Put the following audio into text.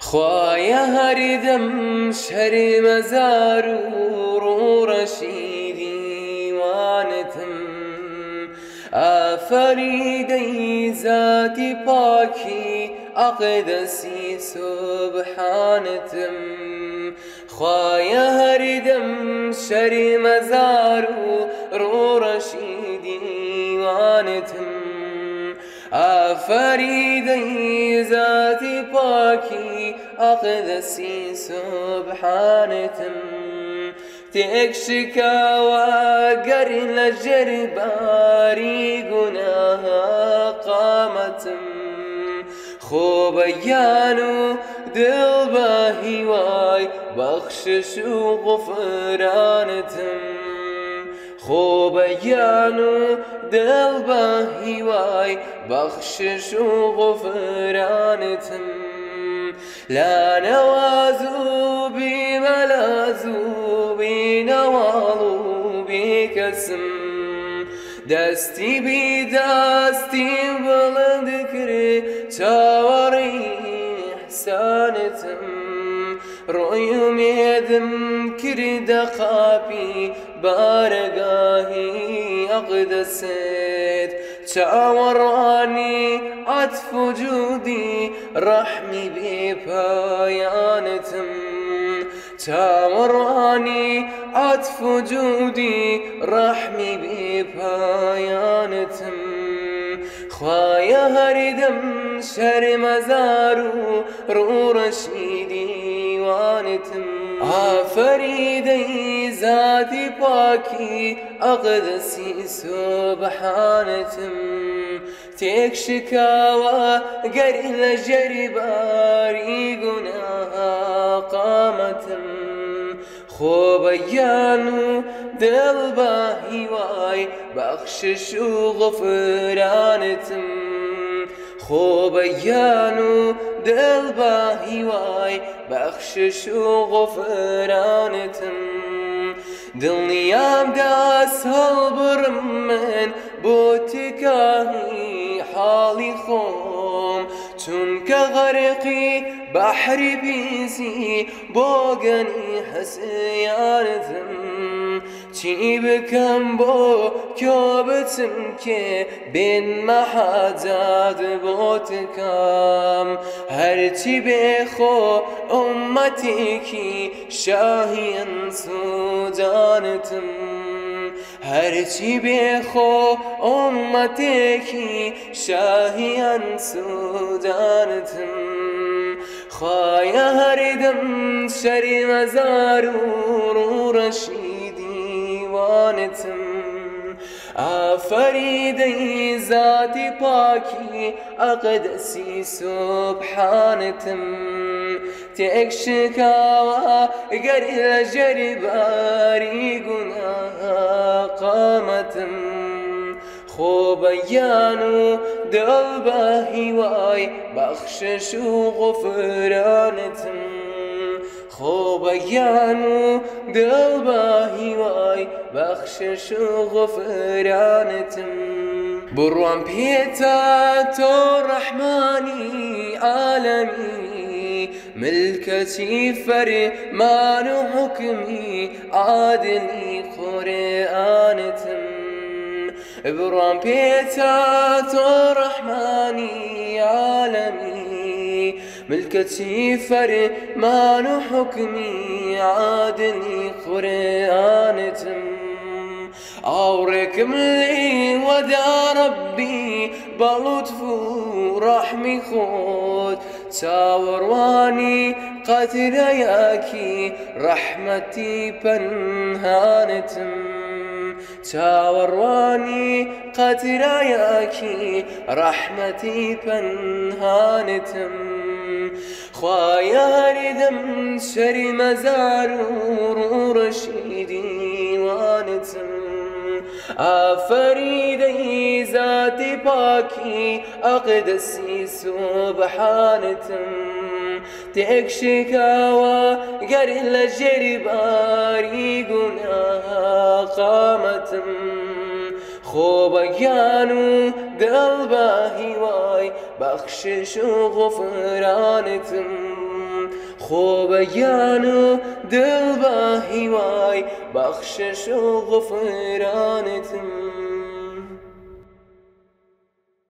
خوايا هردم شهر مزار رشيدي وأنتم. آفریدی ذاتی پاکی اقدسی سبحانتم. خوایا هردم شری مزارو رو رشیدی وأنتم. آفریدی ذاتی پاکی اقدسی سبحانتم تكشكا وقر لجرباري قناها قامت. خوبيانو دل باهي واي بخشش وغفرانتم خوبيانو دل باهي واي بخشش وغفرانتم لا نوازو بملازو بنوالو بكسم دستي بدستي بلند كري تاوري حسانتم رؤيو ميدم كري دقابي بارقاهي أقدست تاوراني عطف وجودي رحمي ببايانتم تاوراني عطف وجودي رحمي ببايانتم خوايا هردم شر مزارو رو رشيدي وأنتم آفريدي ذاتي باكي أقدسي سبحانتم. تيك شكاوى قرل جرباري قناها قامتم. خوبيانو دل باهي واي بخشش وغفرانتم خوبيانو دل باهي واي بخشش وغفرانتم دڵنیام داس هەڵبڕم من بۆ تکاهی حاڵی خۆم. چونکە غەرقی بەحری بیزی بۆ چی بکم با جيبكم بو كوبتم كي بين محاداد هر چی بخو شاهی انسو جانتم. هر چی بخو امتی کی شاهی انسو سودانتم خواه هر دم شری مزار رو رشی ذاتی پاکی ئەقدەسی سوبحانتم تێک شکاوە گەر لە ژەری باری گونا قامەتم خوبيان دل باهي واي بخشش وغفرانتم خوبيان دل باهي واي بخشش وغفرانتم بروان بيتا تو رحماني عالمي ملكتي فرمان حكمي عادلي قرآنتم. برام بيتا تو رحماني عالمي ملكتي فرمان حكمي عادني قرآنتم. أورك ملي ودا ربي بلطف رحمي خود. تاورواني قتل ياكي رحمتي بنهانتم. چاوەڕوانی قەترایەکی ڕەحمەتی پەنهانتم خوایاریدەم شەری مەزار و ڕوڕەشی دیوانتم ئافەریدەی ذاتی پاکی ئەقدەسی سوبحانتم تێک شکاوە گەر لە ژێری باری قامەتم خۆبەگیان و دڵ بە هیوای بەخشش و غفرانتم. خوب یانو دل با هیوای بخشش و غفرانتم.